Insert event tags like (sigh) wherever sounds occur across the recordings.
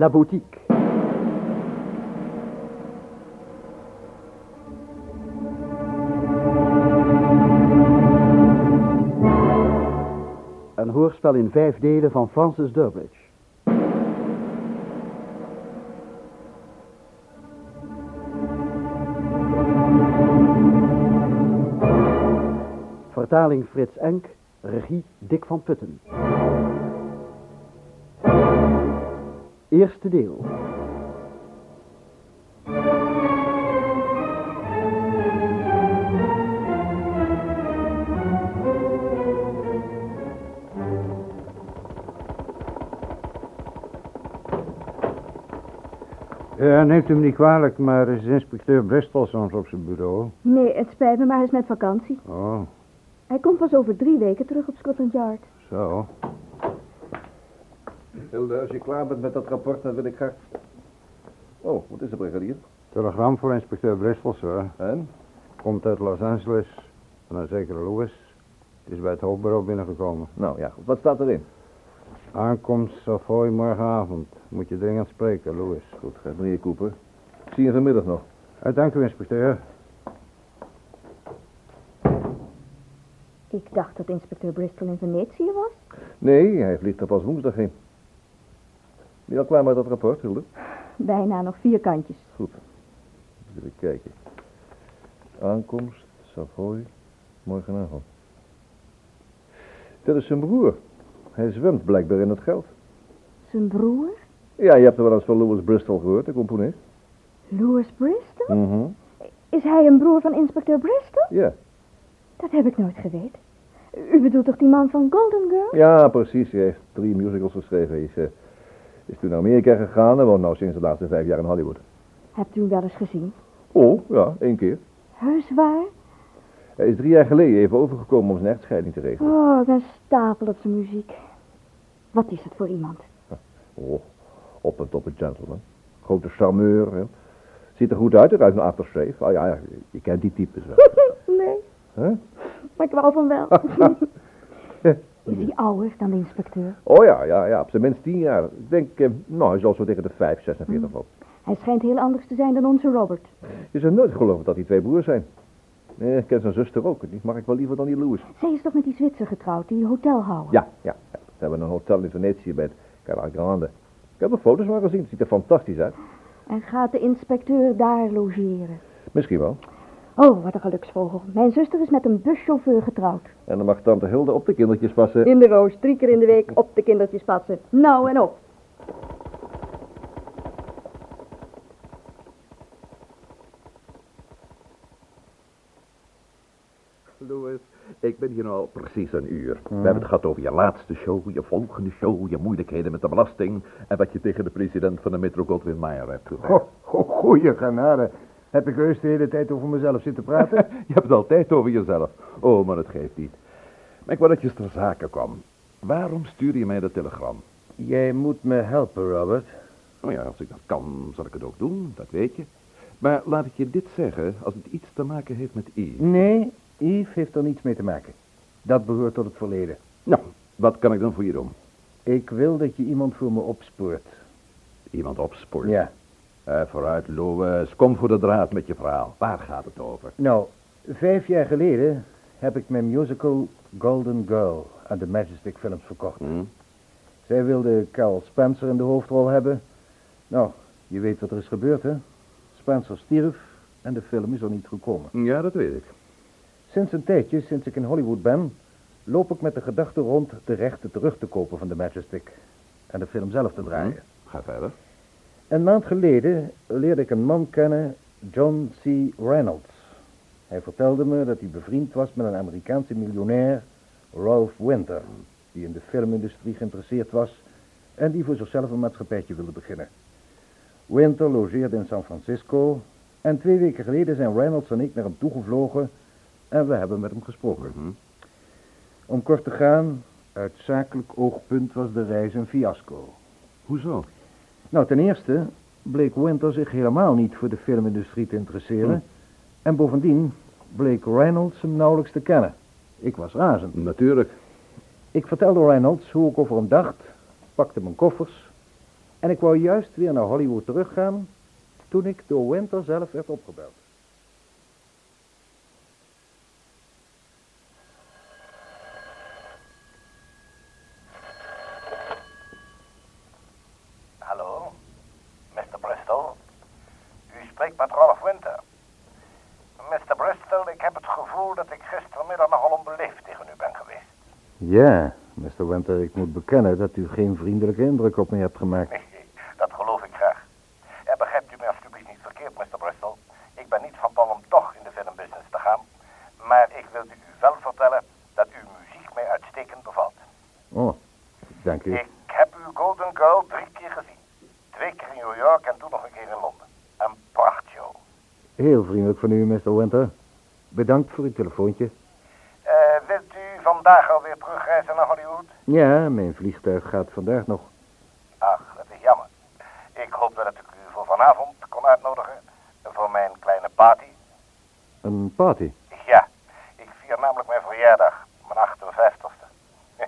La Boutique. Een hoorspel in vijf delen van Francis Durbridge. Vertaling Frits Enk, regie Dick van Putten. Eerste deel. Ja, neemt u me niet kwalijk, maar is inspecteur Bristol soms op zijn bureau? Nee, het spijt me, maar hij is met vakantie. Oh, Hij komt pas over drie weken terug op Scotland Yard. zo. Hilde, als je klaar bent met dat rapport, dan wil ik graag... Oh, wat is er, brigadier? Telegram voor inspecteur Bristol, hoor. En? Komt uit Los Angeles, van een zekere Lewis. Het is bij het hoofdbureau binnengekomen. Nou ja, goed. Wat staat erin? Aankomst Savoy morgenavond. Moet je dringend spreken, Lewis. Goed, gaat meneer Cooper. Ik zie je vanmiddag nog. Uh, dank u, inspecteur. Ik dacht dat inspecteur Bristol in Venetië was. Nee, hij vliegt er pas woensdag heen. Ben je al klaar met dat rapport, Hilde? Bijna nog vier kantjes. Goed. Even kijken. Aankomst, Savoy, morgenavond. Dat is zijn broer. Hij zwemt blijkbaar in het geld. Zijn broer, Ja, je hebt er wel eens van Louis Bristol gehoord, de componist. Louis Bristol? Mhm. Is hij een broer van inspecteur Bristol? Ja. Dat heb ik nooit geweten. U bedoelt toch die man van Golden Girl? Ja, precies. Hij heeft drie musicals geschreven. Hij is, eh, is toen naar Amerika gegaan en woont nou sinds de laatste vijf jaar in Hollywood. Hebt u hem wel eens gezien? Oh, ja, één keer. Heus waar? Hij is drie jaar geleden even overgekomen om zijn echtscheiding te regelen. Oh, ik ben stapel op zijn muziek. Wat is het voor iemand? Oh, op en top een gentleman. Grote charmeur. Hè. Ziet er goed uit, ruikt een aftershave. Ah ja, ja, je kent die types wel. (laughs) nee, Huh? maar ik wou van wel. (laughs) is hij ouder dan de inspecteur? Oh ja, ja, ja, op zijn minst tien jaar. Ik denk, eh, nou, hij zal zo tegen de vijf, 46 op. Hij schijnt heel anders te zijn dan onze Robert. Je zou nooit geloven dat die twee broers zijn. Nee, ik ken zijn zuster ook. Die mag ik wel liever dan die Louis. Zij is toch met die Zwitser getrouwd, die hotelhouder? Ja, ja, ja. Ze hebben een hotel in Venetië bij het Cala Grande. Ik heb er foto's van gezien. Het ziet er fantastisch uit. En gaat de inspecteur daar logeren? Misschien wel. Oh, wat een geluksvogel. Mijn zuster is met een buschauffeur getrouwd. En dan mag tante Hilde op de kindertjes passen. In de roos, drie keer in de week op de kindertjes passen. Nou en op. Louis, ik ben hier al precies een uur. We hebben het gehad over je laatste show, je volgende show, je moeilijkheden met de belasting... en wat je tegen de president van de Metro Goldwyn Mayer hebt gezegd. Go, go, goeie genade. Heb ik heus de hele tijd over mezelf zitten praten? (laughs) Je hebt het altijd over jezelf. Oh, maar het geeft niet. Maar ik wou dat je ter zake kwam. Waarom stuur je mij dat telegram? Jij moet me helpen, Robert. Nou ja, als ik dat kan, zal ik het ook doen, dat weet je. Maar laat ik je dit zeggen, als het iets te maken heeft met Eve. Nee, Yves heeft er niets mee te maken. Dat behoort tot het verleden. Nou, wat kan ik dan voor je doen? Ik wil dat je iemand voor me opspoort. Iemand opsporen. Ja. Eh, vooruit, Louis. Kom voor de draad met je verhaal. Waar gaat het over? Nou, vijf jaar geleden heb ik mijn musical Golden Girl aan de Majestic Films verkocht. Hm? Zij wilde Carl Spencer in de hoofdrol hebben. Nou, je weet wat er is gebeurd, hè? Spencer stierf en de film is er niet gekomen. Ja, dat weet ik. Sinds een tijdje, sinds ik in Hollywood ben, loop ik met de gedachte rond de rechten terug te kopen van de Majestic. En de film zelf te draaien. Ga verder. Een maand geleden leerde ik een man kennen, John C. Reynolds. Hij vertelde me dat hij bevriend was met een Amerikaanse miljonair, Ralph Winter, die in de filmindustrie geïnteresseerd was en die voor zichzelf een maatschappijtje wilde beginnen. Winter logeerde in San Francisco en twee weken geleden zijn Reynolds en ik naar hem toegevlogen en we hebben met hem gesproken. Mhm. Om kort te gaan, uit zakelijk oogpunt was de reis een fiasco. Hoezo? Nou, ten eerste bleek Winter zich helemaal niet voor de filmindustrie te interesseren. Hm. En bovendien bleek Reynolds hem nauwelijks te kennen. Ik was razend. Natuurlijk. Ik vertelde Reynolds hoe ik over hem dacht, pakte mijn koffers En ik wou juist weer naar Hollywood teruggaan toen ik door Winter zelf werd opgebeld. Hallo, Mr. Bristol. U spreekt met Rolf Winter. Mr. Bristol, ik heb het gevoel dat ik gistermiddag nogal onbeleefd tegen u ben geweest. Ja, Mr. Winter, ik moet bekennen dat u geen vriendelijke indruk op me hebt gemaakt. Dat geloof ik graag. En begrijpt u me alsjeblieft niet verkeerd, Mr. Bristol. Ik ben niet van plan om toch in de filmbusiness te gaan. Maar ik wilde u wel vertellen dat uw muziek mij uitstekend bevalt. Oh, dank u. Ik heb uw Golden Girl drie keer gezien. Twee keer in New York en toen nog een keer in Londen. Een prachtshow. Heel vriendelijk van u, Mr. Winter. Bedankt voor uw telefoontje. Eh, wilt u vandaag alweer terugreizen naar Hollywood? Ja, mijn vliegtuig gaat vandaag nog. Ach, dat is jammer. Ik hoop dat ik u voor vanavond kon uitnodigen. Voor mijn kleine party. Een party. Ja, ik vier namelijk mijn verjaardag. Mijn 58ste. (laughs)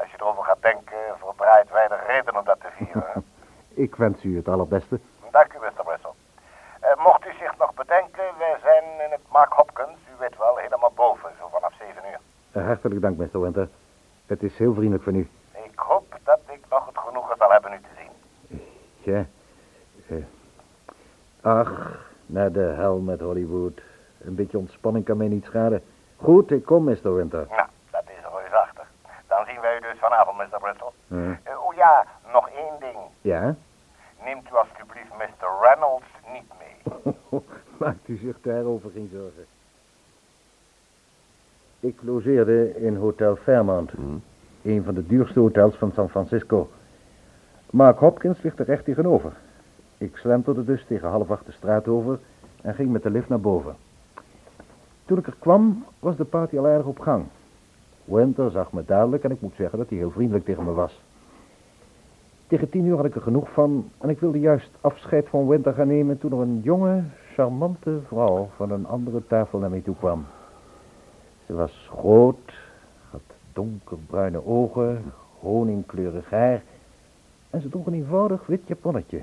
Als je erover gaat denken, verdraait weinig reden om dat te vieren. (laughs) Ik wens u het allerbeste. Dank u, Mr. Bristol. Eh, mocht u zich nog bedenken, wij zijn in het Mark Hopkins, u weet wel, helemaal boven, zo vanaf 7 uur. Eh, hartelijk dank, Mr. Winter. Het is heel vriendelijk van u. Ik hoop dat ik nog het genoegen zal hebben u te zien. Ja. eh, ach, naar de hel met Hollywood. Een beetje ontspanning kan mij niet schaden. Goed, ik kom, Mr. Winter. Nou, dat is reusachtig. Dan zien wij u dus vanavond, Mr. Bristol. Eh, oh ja, nog één ding. Ja? Neemt u alstublieft Mr. Reynolds niet mee. (laughs) Maakt u zich daarover geen zorgen. Ik logeerde in Hotel Fairmont. Een van de duurste hotels van San Francisco. Mark Hopkins ligt er recht tegenover. Ik slenterde dus tegen half acht de straat over en ging met de lift naar boven. Toen ik er kwam, was de party al erg op gang. Winter zag me dadelijk en ik moet zeggen dat hij heel vriendelijk tegen me was. Tegen tien uur had ik er genoeg van en ik wilde juist afscheid van Winter gaan nemen toen er een jonge, charmante vrouw van een andere tafel naar mij toe kwam. Ze was groot, had donkerbruine ogen, honingkleurig haar en ze droeg een eenvoudig wit japonnetje.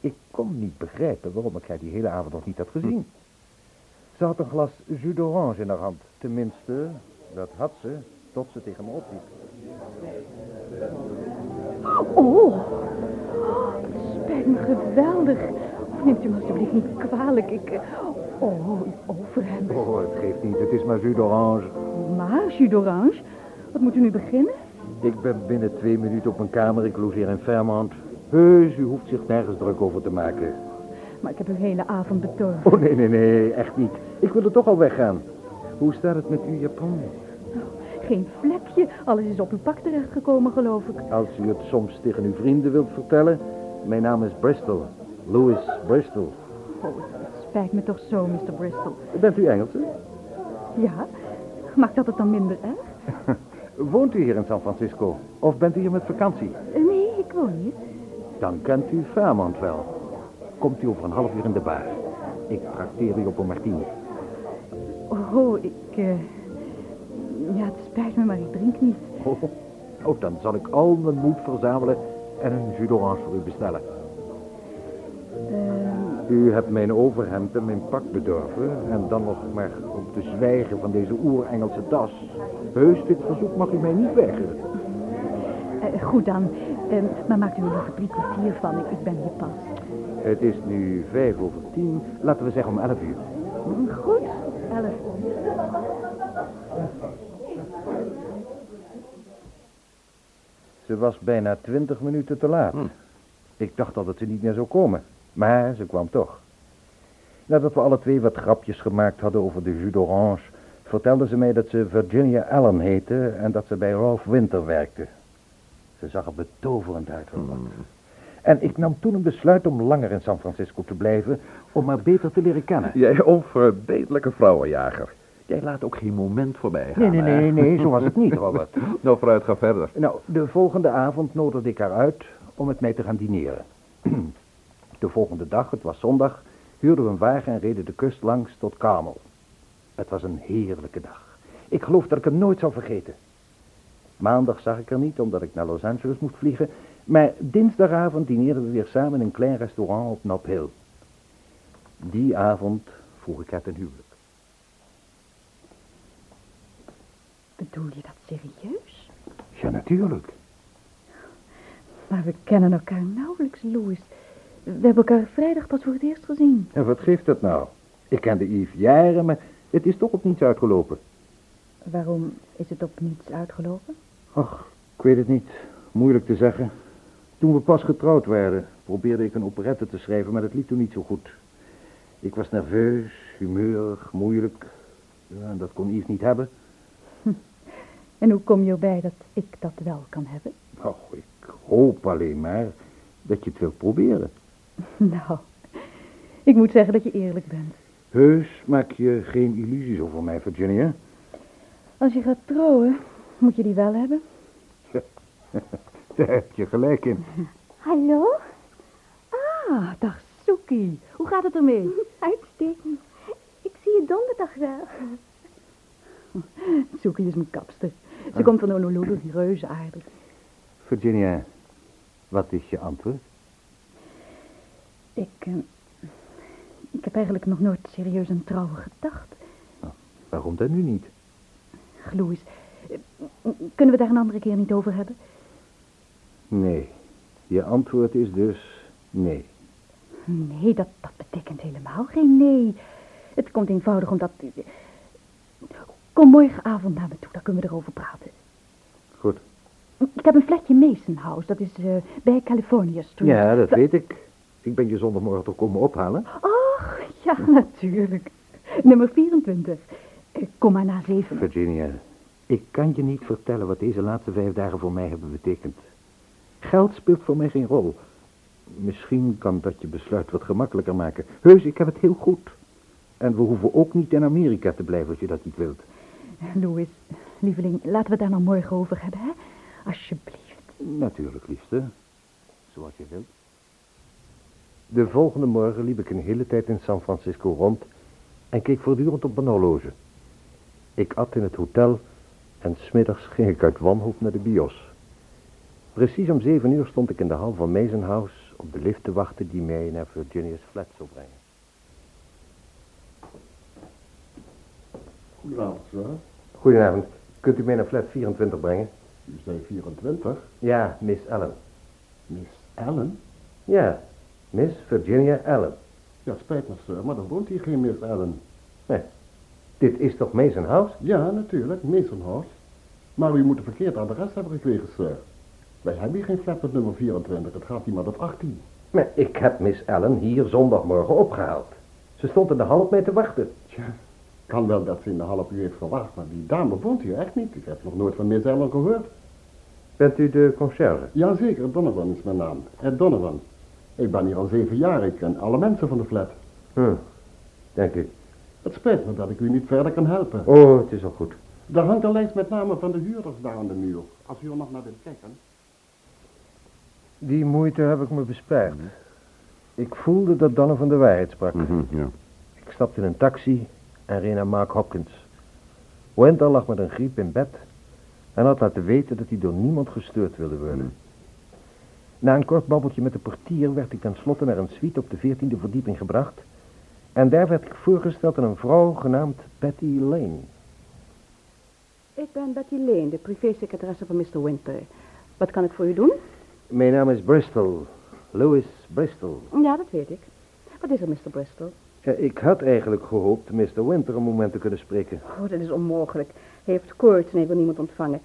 Ik kon niet begrijpen waarom ik haar die hele avond nog niet had gezien. Ze had een glas jus d'orange in haar hand. Tenminste, dat had ze, tot ze tegen me opliep. Oh, het spijt me geweldig. Neemt u me alsjeblieft niet kwalijk. Ik... Oh, uw overhemd. Oh, het geeft niet, het is maar jus d'orange. Maar, jus d'orange. Wat moet u nu beginnen? Ik ben binnen twee minuten op mijn kamer, ik logeer in Fairmont. Heus, u hoeft zich nergens druk over te maken. Maar ik heb uw hele avond betorven. Oh, nee, nee, nee, echt niet. Ik wil er toch al weggaan. Hoe staat het met uw Japan? Geen vlekje. Alles is op uw pak terechtgekomen, geloof ik. Als u het soms tegen uw vrienden wilt vertellen, mijn naam is Bristol. Louis Bristol. Oh, spijt me toch zo, Mr. Bristol. Bent u Engelse? Ja? Maakt dat het dan minder erg? (laughs) Woont u hier in San Francisco? Of bent u hier met vakantie? Eh, Nee, ik woon hier. Dan kent u Fairmont wel. Komt u over een half uur in de bar. Ik trakteer u op een martini. Oh, ik... eh, Ja, het spijt me, maar ik drink niet. (laughs) Oh, oh, dan zal ik al mijn moed verzamelen en een jus d'orange voor u bestellen. Eh, U hebt mijn overhemd en mijn pak bedorven en dan nog maar om te zwijgen van deze oer-Engelse das. Heus, dit verzoek mag u mij niet weigeren. eh, goed dan. Eh, maar maakt u er nog drie kwartier van. Ik, ik ben hier pas. Het is nu vijf over tien, laten we zeggen om elf uur. Hm, Goed, elf. Ze was bijna twintig minuten te laat. Ik dacht al dat ze niet meer zou komen, maar ze kwam toch. Nadat we alle twee wat grapjes gemaakt hadden over de jus d'orange, vertelde ze mij dat ze Virginia Allen heette en dat ze bij Ralph Winter werkte. Ze zag er betoverend uit. hoor. En ik nam toen een besluit om langer in San Francisco te blijven, om haar beter te leren kennen. Jij onverbeterlijke vrouwenjager. Jij laat ook geen moment voorbij gaan. Nee, nee, nee, nee, zo was het niet, Robert. (laughs) Nou, vooruit, ga verder. Nou, de volgende avond nodigde ik haar uit om met mij te gaan dineren. (clears throat) De volgende dag, het was zondag, huurden we een wagen en reden de kust langs tot Carmel. Het was een heerlijke dag. Ik geloof dat ik het nooit zal vergeten. Maandag zag ik haar niet, omdat ik naar Los Angeles moest vliegen, Maar dinsdagavond dineerden we weer samen in een klein restaurant op Nob Hill. Die avond vroeg ik haar ten huwelijk. Bedoel je dat serieus? Ja, natuurlijk. Maar we kennen elkaar nauwelijks, Louis. We hebben elkaar vrijdag pas voor het eerst gezien. En wat geeft dat nou? Ik kende Yves jaren, maar het is toch op niets uitgelopen. Waarom is het op niets uitgelopen? Ach, ik weet het niet. Moeilijk te zeggen. Toen we pas getrouwd werden, probeerde ik een operette te schrijven, maar dat liep toen niet zo goed. Ik was nerveus, humeurig, moeilijk. Ja, en dat kon Yves niet hebben. (laughs) En hoe kom je erbij dat ik dat wel kan hebben? Oh, ik hoop alleen maar dat je het wilt proberen. (laughs) Nou, ik moet zeggen dat je eerlijk bent. Heus maak je geen illusies over mij, Virginia. Als je gaat trouwen, moet je die wel hebben. (laughs) Daar heb je gelijk in. (laughs) Hallo? Ah, dag Soekie. Hoe gaat het ermee? Uitstekend. Ik zie je donderdag wel. Soekie is mijn kapster. Ze komt van Honolulu, die reuze aardig. Virginia, wat is je antwoord? Ik, eh, ik heb eigenlijk nog nooit serieus aan trouwen gedacht. Waarom dan nu niet? Eh, kunnen we daar een andere keer niet over hebben? Nee. Je antwoord is dus nee. Nee, dat, dat betekent helemaal geen nee. Het komt eenvoudig omdat... Kom morgenavond naar me toe, dan kunnen we erover praten. Goed. Ik heb een flatje Mason House, dat is eh, bij California Street. Ja, dat weet ik. Ik ben je zondagmorgen toch komen ophalen? Och, ja, (laughs) natuurlijk. Nummer 24. Eh, Kom maar na zeven. Virginia, ik kan je niet vertellen wat deze laatste vijf dagen voor mij hebben betekend. Geld speelt voor mij geen rol. Misschien kan dat je besluit wat gemakkelijker maken. Heus, ik heb het heel goed. En we hoeven ook niet in Amerika te blijven als je dat niet wilt. Louis, lieveling, laten we het daar nou morgen over hebben, hè? Alsjeblieft. Natuurlijk, liefste. Zoals je wilt. De volgende morgen liep ik een hele tijd in San Francisco rond en keek voortdurend op mijn horloge. Ik at in het hotel en smiddags ging ik uit wanhoop naar de bios. Precies om zeven uur stond ik in de hal van Mason House op de lift te wachten die mij naar Virginia's flat zou brengen. Goedenavond, sir. Goedenavond. Kunt u mij naar flat 24 brengen? U zei 24. Ja, Miss Allen. Miss Allen? Ja, Miss Virginia Allen. Ja, spijt me, sir, maar er woont hier geen Miss Allen. Nee. Dit is toch Mason House? Ja, natuurlijk, Mason House. Maar u moet een verkeerd adres hebben gekregen, sir. Wij hebben hier geen flat met nummer 24, het gaat hier maar op 18. Maar ik heb Miss Allen hier zondagmorgen opgehaald. Ze stond in de hal op mij te wachten. Tja, kan wel dat ze in de half uur heeft gewacht, maar die dame woont hier echt niet. Ik heb nog nooit van Miss Allen gehoord. Bent u de conciërge? Jazeker, Donovan is mijn naam. Ed Donovan. Ik ben hier al zeven jaar, ik ken alle mensen van de flat. Hm, dank u. Het spijt me dat ik u niet verder kan helpen. Oh, het is al goed. Daar hangt een lijst met namen van de huurders daar aan de muur. Als u er nog naar wilt kijken. Die moeite heb ik me bespaard. Ik voelde dat Donovan de waarheid sprak. Mhm, ja. Ik stapte in een taxi en reed naar Mark Hopkins. Wendell lag met een griep in bed en had laten weten dat hij door niemand gesteurd wilde worden. Na een kort babbeltje met de portier werd ik tenslotte naar een suite op de veertiende verdieping gebracht. En daar werd ik voorgesteld aan een vrouw genaamd Betty Lane. Ik ben Betty Lane, de privésecretaresse van Mr. Winter. Wat kan ik voor u doen? Mijn naam is Bristol. Louis Bristol. Ja, dat weet ik. Wat is er, Mr. Bristol? Ja, ik had eigenlijk gehoopt Mr. Winter een moment te kunnen spreken. Oh, dat is onmogelijk. Hij heeft koorts en hij wil niemand ontvangen.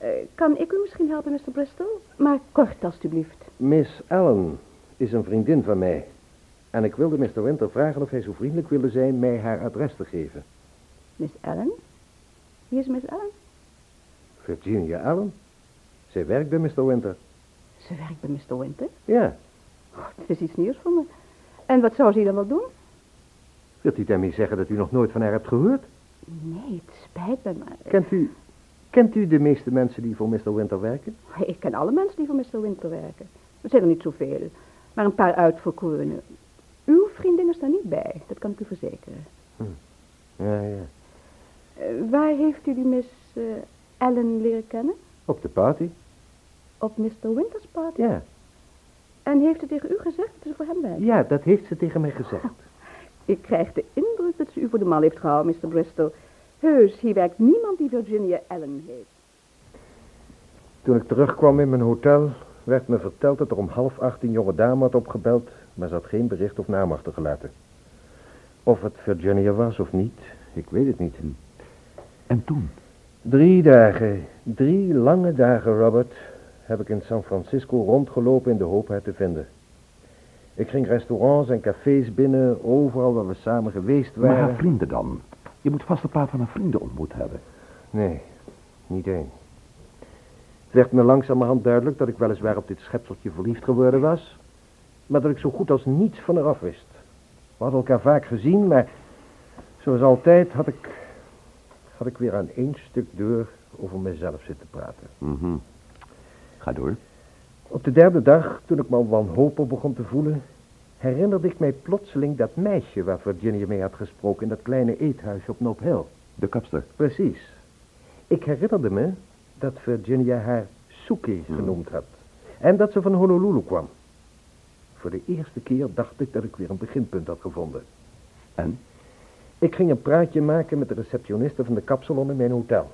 Eh, kan ik u misschien helpen, Mr. Bristol? Maar kort, alstublieft. Miss Allen is een vriendin van mij. En ik wilde Mr. Winter vragen of hij zo vriendelijk wilde zijn mij haar adres te geven. Miss Allen? Wie is Miss Allen? Virginia Allen? Zij werkt bij Mr. Winter. Ze werkt bij Mr. Winter. Ja. Oh, dat is iets nieuws voor me. En wat zou ze dan wel doen? Wilt u daarmee zeggen dat u nog nooit van haar hebt gehoord? Nee, het spijt me, maar... Kent u, kent u de meeste mensen die voor Mr. Winter werken? Ik ken alle mensen die voor Mr. Winter werken. Er zijn er niet zoveel, maar een paar uitverkorenen. Uw vriendin is daar niet bij, dat kan ik u verzekeren. Ja, ja. Eh, waar heeft u die Miss eh, Allen leren kennen? Op de party? Op Mr. Winters party? Ja, En heeft ze tegen u gezegd dat ze voor hem werkt? ja, dat heeft ze tegen mij gezegd. (laughs) Ik krijg de indruk dat ze u voor de mal heeft gehouden, Mr. Bristol. Heus, hier werkt niemand die Virginia Allen heet. Toen ik terugkwam in mijn hotel, werd me verteld dat er om half acht een jonge dame had opgebeld, maar ze had geen bericht of naam achtergelaten. Of het Virginia was of niet, ik weet het niet. En toen? Drie dagen, drie lange dagen, Robert, heb ik in San Francisco rondgelopen in de hoop haar te vinden. Ik ging restaurants en cafés binnen, overal waar we samen geweest Maar waren. haar vrienden dan? Je moet vast een paar van haar vrienden ontmoet hebben. Nee, niet één. Het werd me langzamerhand duidelijk dat ik weliswaar op dit schepseltje verliefd geworden was, maar dat ik zo goed als niets van haar af wist. We hadden elkaar vaak gezien, maar zoals altijd had ik, had ik weer aan één stuk deur over mezelf zitten praten. Mhm. Ga door. Op de derde dag, toen ik me al wanhopig begon te voelen, herinnerde ik mij plotseling dat meisje waar Virginia mee had gesproken in dat kleine eethuisje op Nob Hill. De kapster. Precies. Ik herinnerde me dat Virginia haar Suki genoemd had. En dat ze van Honolulu kwam. Voor de eerste keer dacht ik dat ik weer een beginpunt had gevonden. En? Ik ging een praatje maken met de receptioniste van de kapsalon in mijn hotel.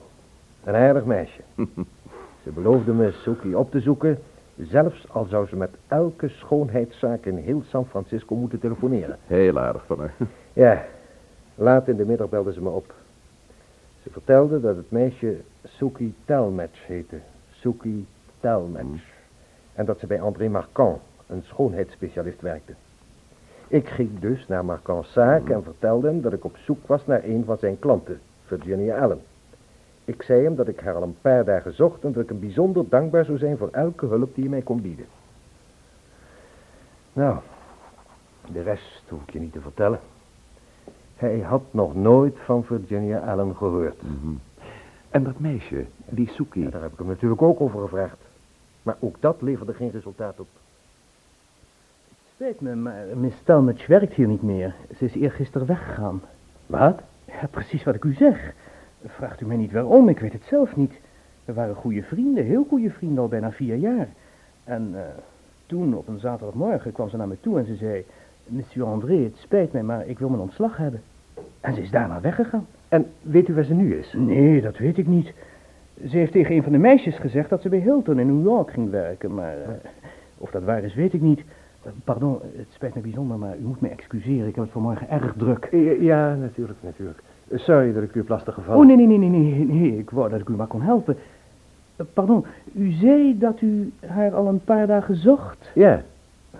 Een aardig meisje. (laughs) ze beloofde me Suki op te zoeken, zelfs al zou ze met elke schoonheidszaak in heel San Francisco moeten telefoneren. Heel aardig van haar. (laughs) Ja, laat in de middag belde ze me op. Ze vertelde dat het meisje Suki Talmatch heette. Suki Talmatch. En dat ze bij André Marquand, een schoonheidsspecialist, werkte. Ik ging dus naar Marquand's zaak en vertelde hem dat ik op zoek was naar een van zijn klanten, Virginia Allen. Ik zei hem dat ik haar al een paar dagen zocht en dat ik hem bijzonder dankbaar zou zijn voor elke hulp die hij mij kon bieden. Nou, de rest hoef ik je niet te vertellen. Hij had nog nooit van Virginia Allen gehoord. Mhm. En dat meisje, die Suki. Ja, daar heb ik hem natuurlijk ook over gevraagd. Maar ook dat leverde geen resultaat op. Spijt me, maar Miss Talmadge werkt hier niet meer. Ze is eergisteren weggegaan. Wat? Ja, precies wat ik u zeg. Vraagt u mij niet waarom, ik weet het zelf niet. We waren goede vrienden, heel goede vrienden, al bijna vier jaar. En eh, toen, op een zaterdagmorgen, kwam ze naar me toe en ze zei... Monsieur André, het spijt mij, maar ik wil mijn ontslag hebben. En ze is daarna weggegaan. En weet u waar ze nu is? Nee, dat weet ik niet. Ze heeft tegen een van de meisjes gezegd dat ze bij Hilton in New York ging werken, maar eh, of dat waar is, weet ik niet. Eh, Pardon, het spijt me bijzonder, maar u moet me excuseren. Ik heb het vanmorgen erg druk. Ja, ja, natuurlijk, natuurlijk. Sorry dat ik u heb lastiggevallen. Oh, nee, nee, nee, nee, nee, nee. Ik wou dat ik u maar kon helpen. Eh, Pardon, u zei dat u haar al een paar dagen zocht. Ja,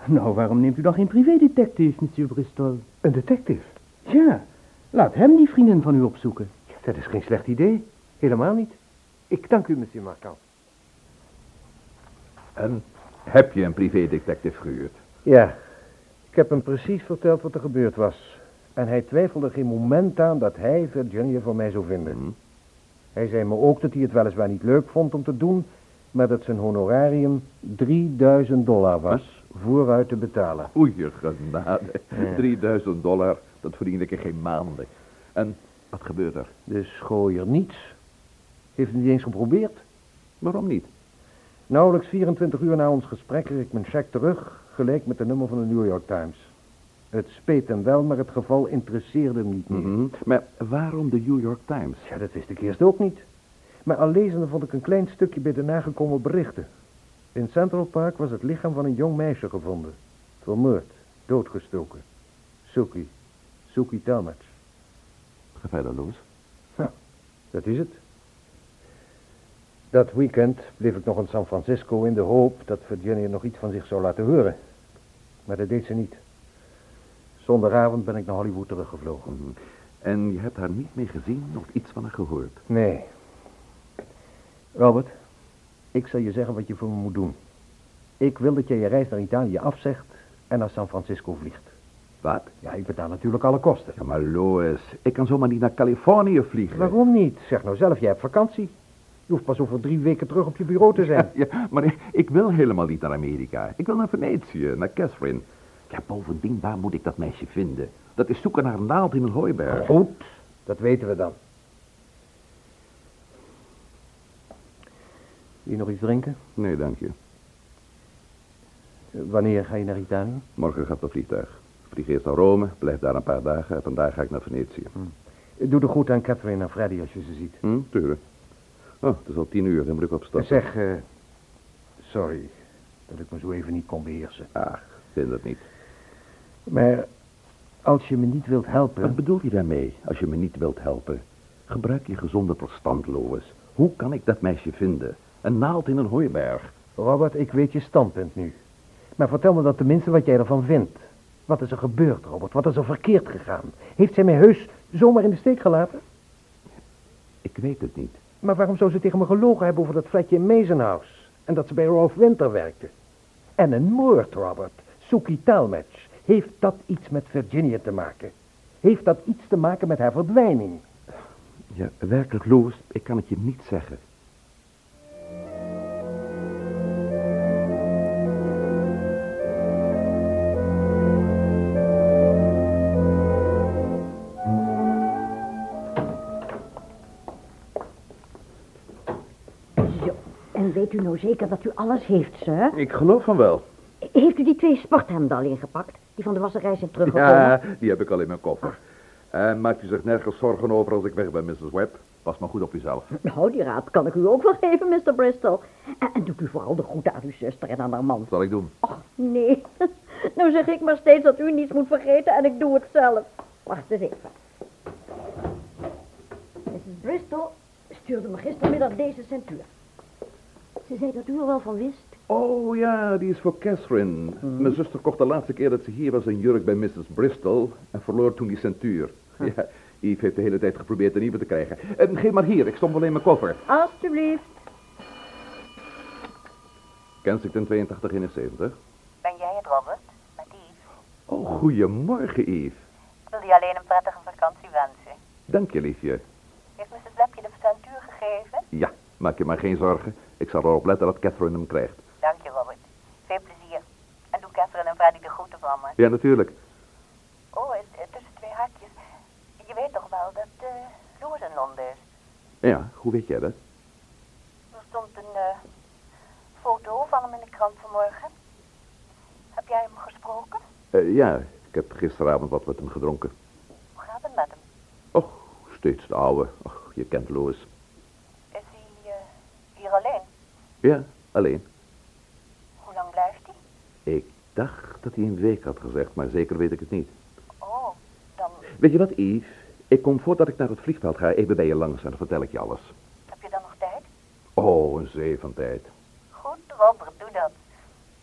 Nou, waarom neemt u dan geen privédetective, monsieur Bristol? een detective. Ja, laat hem die vriendin van u opzoeken. Dat is geen slecht idee. Helemaal niet. Ik dank u, monsieur Marquand. En heb je een privédetective gehuurd? Ja, ik heb hem precies verteld wat er gebeurd was. En hij twijfelde geen moment aan dat hij Virginia voor mij zou vinden. Mhm. Hij zei me ook dat hij het weliswaar niet leuk vond om te doen, maar dat zijn honorarium 3000 dollar was, vooruit te betalen. Oei, genade. Ja. 3000 dollar, dat verdien ik in geen maanden. En wat gebeurt er? De schooier niets. Heeft het niet eens geprobeerd. Waarom niet? Nauwelijks 24 uur na ons gesprek kreeg ik mijn cheque terug, gelijk met de nummer van de New York Times. Het speet hem wel, maar het geval interesseerde hem niet meer. Mhm. Maar waarom de New York Times? Ja, dat wist ik eerst ook niet. Maar al lezende vond ik een klein stukje bij de nagekomen berichten. In Central Park was het lichaam van een jong meisje gevonden. Vermoord, doodgestoken. Suki. Suki Talmadge. Ga verder, Loes. Dat is het. Dat weekend bleef ik nog in San Francisco in de hoop dat Virginia nog iets van zich zou laten horen. Maar dat deed ze niet. Zondagavond ben ik naar Hollywood teruggevlogen. Mhm. En je hebt haar niet meer gezien of iets van haar gehoord? Nee. Robert, ik zal je zeggen wat je voor me moet doen. Ik wil dat je je reis naar Italië afzegt en naar San Francisco vliegt. Wat? Ja, ik betaal natuurlijk alle kosten. Ja, maar Lois, ik kan zomaar niet naar Californië vliegen. Waarom niet? Zeg nou zelf, jij hebt vakantie. Je hoeft pas over drie weken terug op je bureau te zijn. (laughs) Ja, maar ik, ik wil helemaal niet naar Amerika. Ik wil naar Venetië, naar Catherine. Ja, bovendien, waar moet ik dat meisje vinden? Dat is zoeken naar een naald in een hooiberg. Goed, dat weten we dan. Wil je nog iets drinken? Nee, dank je. Wanneer ga je naar Italië? Morgen gaat het vliegtuig. Ik Vlieg eerst naar Rome, blijf daar een paar dagen en vandaag ga ik naar Venetië. Eh, Doe de goed aan Catherine en Freddy als je ze ziet. Hm, tuurlijk. Oh, het is al tien uur, dan moet ik opstappen. Zeg, eh, sorry dat ik me zo even niet kon beheersen. Ach, vind het niet. Maar als je me niet wilt helpen... Wat bedoel je daarmee, als je me niet wilt helpen? Gebruik je gezonde verstand, Lois. Hoe kan ik dat meisje vinden? Een naald in een hooiberg. Robert, ik weet je standpunt nu. Maar vertel me dan tenminste wat jij ervan vindt. Wat is er gebeurd, Robert? Wat is er verkeerd gegaan? Heeft zij mij heus zomaar in de steek gelaten? Ik weet het niet. Maar waarom zou ze tegen me gelogen hebben over dat flatje in Mazenhouse? En dat ze bij Rolf Winter werkte? En een moord, Robert. Suki Talmadge. Heeft dat iets met Virginia te maken? Heeft dat iets te maken met haar verdwijning? Ja, werkelijk, Lois, ik kan het je niet zeggen. Zo, en weet u nou zeker dat u alles heeft, sir? Ik geloof van wel. Heeft u die twee sporthemden al ingepakt? Die van de wasserij zijn teruggekomen? Ja, die heb ik al in mijn koffer. En maakt u zich nergens zorgen over als ik weg ben, Mrs. Webb. Pas maar goed op uzelf. Nou, die raad kan ik u ook wel geven, Mr. Bristol. En, en doet u vooral de groeten aan uw zuster en aan haar man. Dat zal ik doen. Och, nee. (laughs) nou zeg ik maar steeds dat u niets moet vergeten en ik doe het zelf. Wacht eens even. Mrs. Bristol stuurde me gistermiddag deze centuur. Ze zei dat u er wel van wist. Oh ja, die is voor Catherine. Mijn zuster kocht de laatste keer dat ze hier was een jurk bij Mrs. Bristol en verloor toen die centuur. Ja, Yves heeft de hele tijd geprobeerd een nieuwe te krijgen. En geef maar hier, ik stond wel in mijn koffer. Alsjeblieft. Kensington 82 71. Ben jij het, Robert? Met Yves? Oh, goedemorgen, Yves. Ik wil je alleen een prettige vakantie wensen. Dank je, liefje. Heeft Mrs. Webb je de centuur gegeven? Ja, maak je maar geen zorgen. Ik zal erop letten dat Catherine hem krijgt. Dank je, Robert. Veel plezier. En de groeten van me. Ja, natuurlijk. Oh, tussen twee haakjes. Je weet toch wel dat uh, in Londen is? Ja, hoe weet jij dat? Er stond een eh, foto van hem in de krant vanmorgen. Heb jij hem gesproken? Eh, ja, ik heb gisteravond wat met hem gedronken. Hoe gaat het met hem? Och, steeds de oude. Och, je kent Louis. Is hij hier alleen? Ja, alleen. Hoe lang blijft hij? Ik dacht dat hij een week had gezegd, maar zeker weet ik het niet. Oh, dan Weet je wat, Yves? Ik kom voordat ik naar het vliegveld ga even bij je langs en dan vertel ik je alles. heb je dan nog tijd? Oh, een zee van tijd. Goed, Robert, doe dat.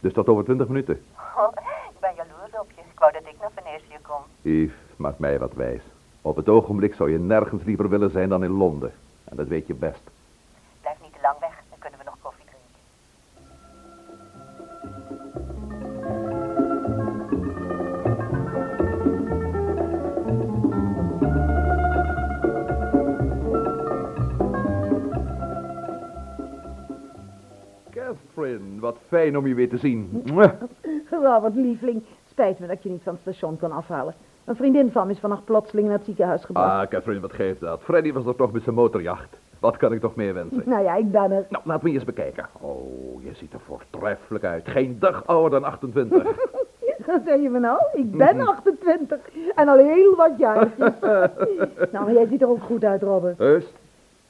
Dus tot over twintig minuten. Oh, ik ben jaloers op je. Ik wou dat ik naar Venetië kom. Yves, maak mij wat wijs. Op het ogenblik zou je nergens liever willen zijn dan in Londen. En dat weet je best. Catherine, wat fijn om je weer te zien. Robert, lieveling. Spijt me dat je niet van het station kon afhalen. Een vriendin van me is vannacht plotseling naar het ziekenhuis gebracht. Ah, Catherine, wat geeft dat? Freddy was er toch met zijn motorjacht. Wat kan ik toch meer wensen? Nou ja, ik ben er. Nou, laten we eens bekijken. Oh, je ziet er voortreffelijk uit. Geen dag ouder dan 28. (laughs) Wat zeg je me nou? Ik ben (laughs) 28 en al heel wat jaartjes. (laughs) nou, maar jij ziet er ook goed uit, Robert. Heus,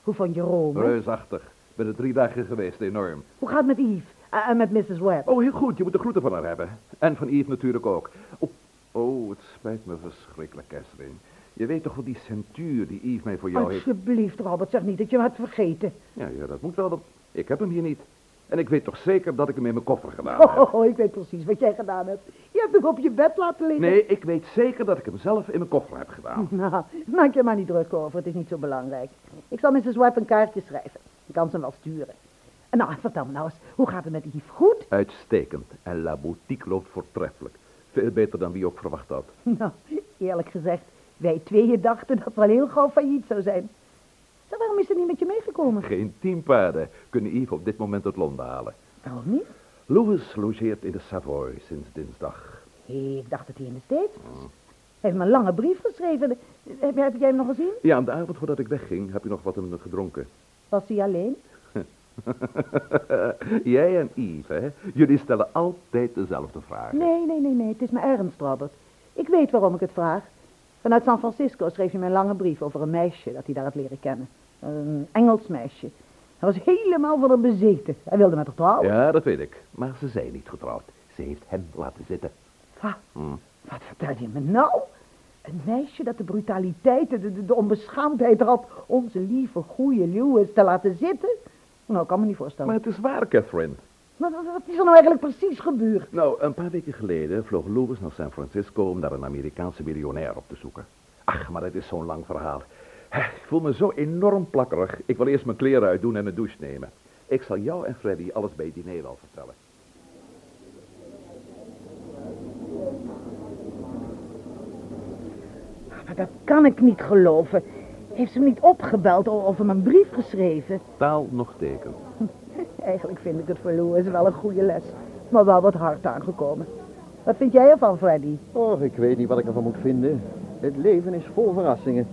Hoe vond je Rome? reusachtig. Ik ben er drie dagen geweest, enorm. Hoe gaat het met Yves? Eh, En met Mrs. Webb? Oh, heel goed. Je moet de groeten van haar hebben. En van Yves natuurlijk ook. Oh, oh het spijt me verschrikkelijk, Catherine. Je weet toch wel die centuur die Yves mij voor jou heeft... Alsjeblieft, Robert, zeg niet dat je hem hebt vergeten. Ja, ja, dat moet wel. Ik heb hem hier niet. En ik weet toch zeker dat ik hem in mijn koffer gedaan heb. Oh, oh, ik weet precies wat jij gedaan hebt. Je hebt hem op je bed laten liggen. Nee, ik weet zeker dat ik hem zelf in mijn koffer heb gedaan. (laughs) Nou, maak je maar niet druk over, het is niet zo belangrijk. Ik zal Mrs. Webb een kaartje schrijven. Kan ze hem wel sturen. En nou, vertel me nou eens, hoe gaat het met Yves? Goed? Uitstekend. En La Boutique loopt voortreffelijk. Veel beter dan wie ook verwacht had. (laughs) Nou, eerlijk gezegd, wij tweeën dachten dat wel heel gauw failliet zou zijn. Zeg, waarom is ze niet met je meegekomen? Geen tien paarden kunnen Yves op dit moment uit Londen halen. Waarom niet? Louis logeert in de Savoy sinds dinsdag. Hé, ik dacht dat hij in de States was. Hij heeft me een lange brief geschreven. Heb, heb jij hem nog gezien? Ja, aan de avond voordat ik wegging heb je nog wat hem gedronken. Was hij alleen? (laughs) Jij en Yves, hè? Jullie stellen altijd dezelfde vragen. Nee, nee, nee, nee. Het is me ernst, Robert. Ik weet waarom ik het vraag. Vanuit San Francisco schreef hij mij een lange brief over een meisje dat hij daar had leren kennen. Een Engels meisje. Hij was helemaal van haar bezeten. Hij wilde met haar trouwen. Ja, dat weet ik. Maar ze zijn niet getrouwd. Ze heeft hem laten zitten. Wat? Hm. Wat vertel je me nou? Een meisje dat de brutaliteit, de, de, de onbeschaamdheid had onze lieve, goede Lewis te laten zitten? Nou, ik kan me niet voorstellen. Maar het is waar, Catherine. Maar wat, is er nou eigenlijk precies gebeurd? Nou, een paar weken geleden vloog Louis naar San Francisco om naar een Amerikaanse miljonair op te zoeken. Ach, maar dat is zo'n lang verhaal. Ik voel me zo enorm plakkerig. Ik wil eerst mijn kleren uitdoen en een douche nemen. Ik zal jou en Freddy alles bij het diner wel vertellen. Maar dat kan ik niet geloven. Heeft ze me niet opgebeld of of hem een brief geschreven? Taal nog teken. (laughs) Eigenlijk vind ik het voor Louis wel een goede les. Maar wel wat hard aangekomen. Wat vind jij ervan, Freddy? Och, ik weet niet wat ik ervan moet vinden. Het leven is vol verrassingen.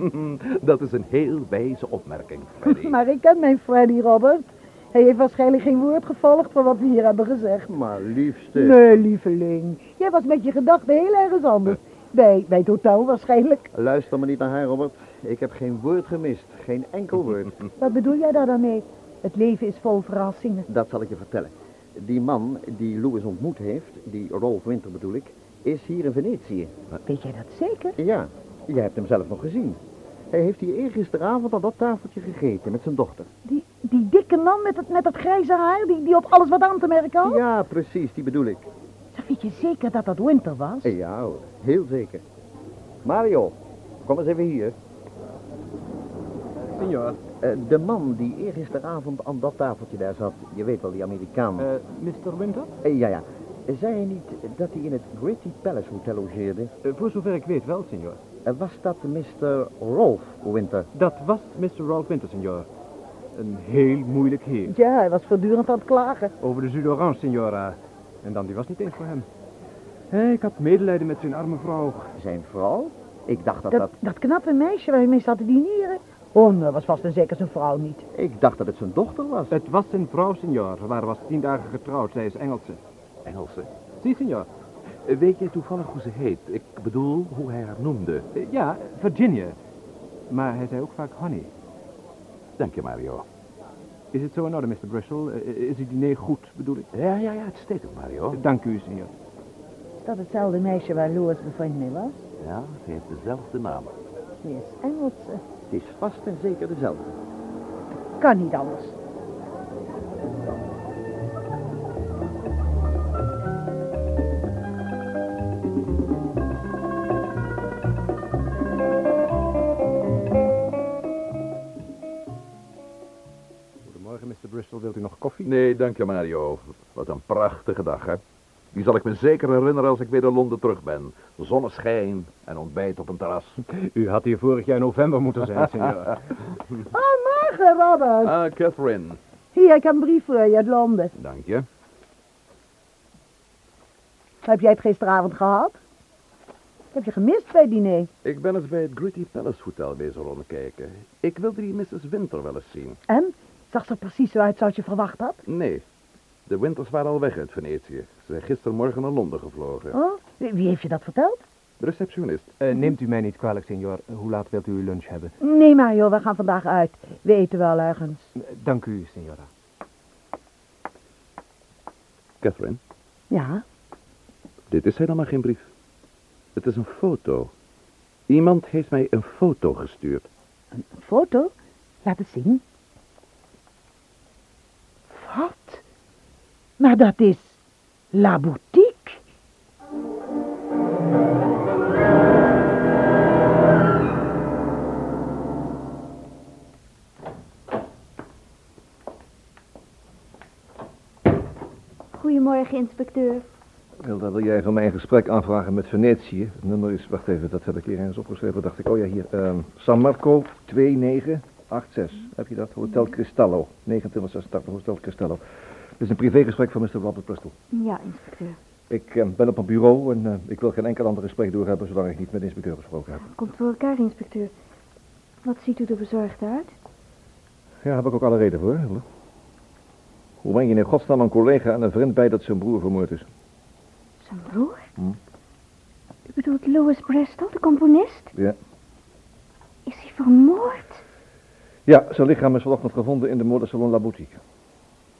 (laughs) dat is een heel wijze opmerking, Freddy. (laughs) Maar ik ken mijn Freddy, Robert. Hij heeft waarschijnlijk geen woord gevolgd van wat we hier hebben gezegd. Maar liefste... Nee, lieveling. Jij was met je gedachten heel ergens anders. Bij, bij het hotel waarschijnlijk. Luister me niet naar haar, Robert. Ik heb geen woord gemist. Geen enkel woord. (laughs) Wat bedoel jij daar dan mee? Het leven is vol verrassingen. Dat zal ik je vertellen. Die man die Louis ontmoet heeft, die Rolf Winter bedoel ik, is hier in Venetië. Weet jij dat zeker? Ja, jij hebt hem zelf nog gezien. Hij heeft hier eergisteravond aan dat tafeltje gegeten met zijn dochter. Die, die dikke man met het, met dat grijze haar, die, die op alles wat aan te merken had? Ja, precies, die bedoel ik. Zeg, weet je zeker dat dat Winter was? Ja hoor, heel zeker. Mario, kom eens even hier. Signor. Eh, de man die eergisteravond aan dat tafeltje daar zat, je weet wel, die Amerikaan. Eh, Mr. Winter? Eh, ja, ja. Zei hij niet dat hij in het Gritty Palace Hotel logeerde? Voor zover ik weet wel, signor. Was dat Mr. Rolf Winter? Dat was Mr. Rolf Winter, signor. Een heel moeilijk heer. Ja, hij was voortdurend aan het klagen. Over de Zuid Orange, signora. En dan, die was niet eens voor hem. Hé, ik had medelijden met zijn arme vrouw. Zijn vrouw? Ik dacht dat dat... Dat, dat knappe meisje waar hij mee zat te dineren. Oh, dat was vast en zeker zijn vrouw niet. Ik dacht dat het zijn dochter was. Het was zijn vrouw, signor. Ze waren was tien dagen getrouwd. Zij is Engelse. Engelse? Si, signor. Eh, Weet jij toevallig hoe ze heet? Ik bedoel, hoe hij haar noemde. Eh, ja, Virginia. Maar hij zei ook vaak honey. Dank je, Mario. Is het zo in orde, Mr. Bristol? Eh, is het diner goed, bedoel ik? Ja, ja, ja, uitstekend, Mario. Dank u, signor. Dat hetzelfde meisje waar Louis bevriend mee was? Ja, ze heeft dezelfde naam. Ze is Engelse. Het is vast en zeker dezelfde. Kan niet anders. Goedemorgen, Mr. Bristol. Wilt u nog koffie? Nee, dank je, Mario. Wat een prachtige dag, hè? Die zal ik me zeker herinneren als ik weer in Londen terug ben. Zonneschijn en ontbijt op een terras. U had hier vorig jaar november moeten zijn, (laughs) signor. Ah, morgen, Robert. Ah, Catherine. Hier, ik heb een brief voor je uit Londen. Dank je. Heb jij het gisteravond gehad? Ik heb je gemist bij het diner. Ik ben eens bij het Gritty Palace Hotel bezig rondkijken. Ik wilde die Mrs. Winter wel eens zien. En? Zag ze er precies zo uit zoals je verwacht had? Nee, de Winters waren al weg uit Venetië. Ze zijn gistermorgen naar Londen gevlogen. Oh, wie heeft je dat verteld? De receptionist. Eh, neemt u mij niet kwalijk, signor. Hoe laat wilt u uw lunch hebben? Nee, Mario, we gaan vandaag uit. We eten wel ergens. Eh, Dank u, signora. Catherine, Ja? dit is helemaal geen brief. Het is een foto. Iemand heeft mij een foto gestuurd. Een foto? Laat het zien. Maar dat is La Boutique. Goedemorgen, inspecteur. Hilda, wil jij van mij een gesprek aanvragen met Venetië? Het nummer is, wacht even, dat heb ik hier eens opgeschreven. dacht ik, oh ja, hier. ehm, San Marco 2986. Heb je dat? Hotel Cristallo. 2986, Hotel Cristallo. Dit is een privégesprek van Mr. Robert Bristol. Ja, inspecteur. Ik eh, ben op mijn bureau en eh, ik wil geen enkel ander gesprek doorhebben zolang ik niet met de inspecteur gesproken heb. Komt voor elkaar, inspecteur. Wat ziet u er bezorgd uit? Ja, daar heb ik ook alle reden voor. Hoe breng je in godsnaam een collega en een vriend bij dat zijn broer vermoord is? Zijn broer? Hm. U bedoelt Louis Bristol, de componist? Ja. Is hij vermoord? Ja, zijn lichaam is vanochtend gevonden in de modesalon La Boutique.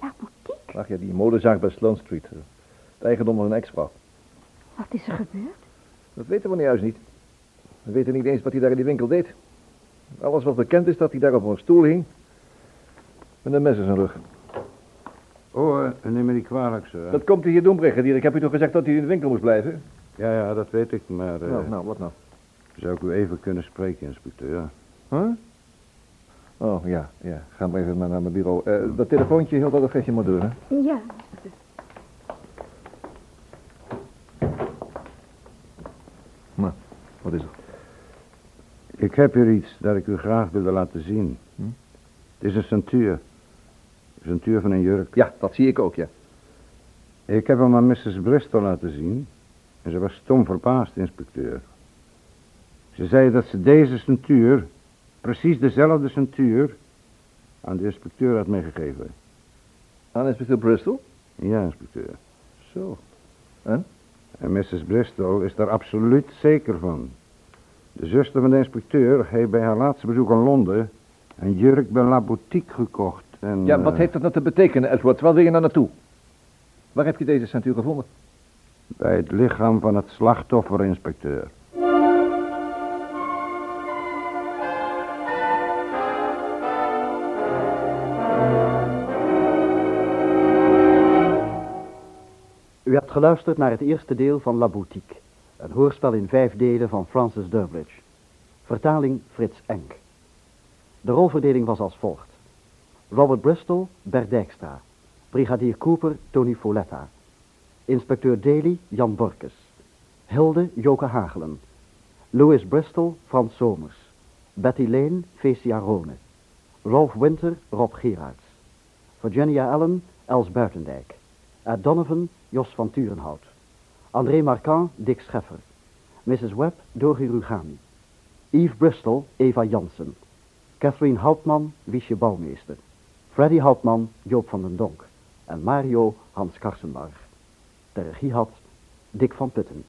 La Boutique? Ach ja, die modezaak bij Sloane Street. eh, Het eigendom van een ex-vrouw. Wat is er gebeurd? Dat weten we nu juist niet. We weten niet eens wat hij daar in die winkel deed. Alles wat bekend is dat hij daar op een stoel hing. Met een mes in zijn rug. Oh, eh, neem me niet kwalijk, sir. Dat komt hij hier doen, brigadier. Ik heb u toch gezegd dat hij in de winkel moest blijven? Ja, ja, dat weet ik, maar... eh, Nou, nou, wat nou? Zou ik u even kunnen spreken, inspecteur? Huh? Oh, ja, ja. Ga maar even maar naar mijn bureau. Eh, dat telefoontje hield een vestje maar door, hè? Ja. Nou, wat is er? Ik heb hier iets dat ik u graag wilde laten zien. Hm? Het is een centuur. Een centuur van een jurk. Ja, dat zie ik ook, ja. Ik heb hem aan Mrs. Bristol laten zien. En ze was stom verbaasd, inspecteur. Ze zei dat ze deze centuur, precies dezelfde centuur, aan de inspecteur had meegegeven. Aan inspecteur Bristol? Ja, inspecteur. Zo. En? En Mrs. Bristol is daar absoluut zeker van. De zuster van de inspecteur heeft bij haar laatste bezoek in Londen een jurk bij La Boutique gekocht. En, Ja, wat eh, heeft dat nou te betekenen, Edward? Waar wil je nou naartoe? Waar heb je deze centuur gevonden? Bij het lichaam van het slachtoffer, inspecteur. Geluisterd naar het eerste deel van La Boutique. Een hoorspel in vijf delen van Francis Durbridge. Vertaling Frits Enk. De rolverdeling was als volgt. Robert Bristol, Bert Dijkstra. Brigadier Cooper, Tony Folletta. Inspecteur Daly, Jan Borkes. Hilde, Joke Hagelen. Louis Bristol, Frans Somers. Betty Lane, Fecia Rone. Rolf Winter, Rob Gerards. Virginia Allen, Els Buitendijk. Ed Donovan, Jos van Turenhout. André Marquand, Dick Scheffer. Mrs. Webb, Dorgi Rugani. Yves Bristol, Eva Jansen. Catherine Houtman, Wiesje Bouwmeester. Freddy Houtman, Joop van den Donk. En Mario, Hans Karsenbarg. De regie had Dick van Putten.